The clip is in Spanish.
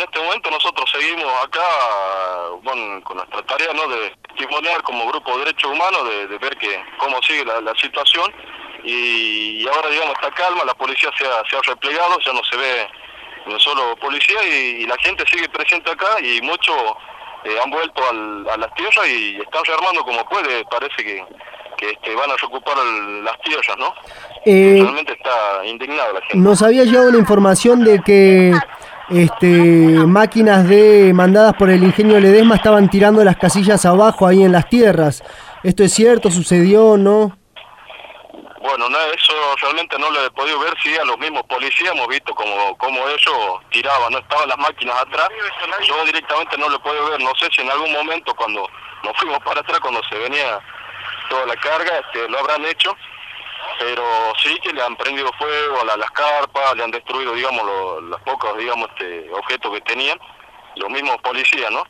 en este momento nosotros seguimos acá bueno, con nuestra tarea ¿no? de testimoniar como grupo de derechos humanos, de, ver que cómo sigue la, situación y, ahora digamos está calma, la policía se ha, se ha replegado, ya no se ve no solo policía y, la gente sigue presente acá y muchos eh, han vuelto a las tierras y están rearmando como puede, parece que, que, van a reocupar las tierras, ¿no? Eh, Realmente está indignada la gente. Nos había llegado la información de que este, máquinas de mandadas por el ingenio Ledesma estaban tirando las casillas abajo ahí en las tierras. ¿Esto es cierto? ¿Sucedió no? Bueno, no, eso realmente no lo he podido ver, sí, a los mismos policías hemos visto como, como ellos tiraban, no estaban las máquinas atrás, yo directamente no lo he podido ver, no sé si en algún momento cuando nos fuimos para atrás, cuando se venía toda la carga, este, lo habrán hecho, pero sí que le han prendido fuego a las carpas, le han destruido, digamos, los pocos, digamos, este, objetos que tenían, los mismos policías, ¿no?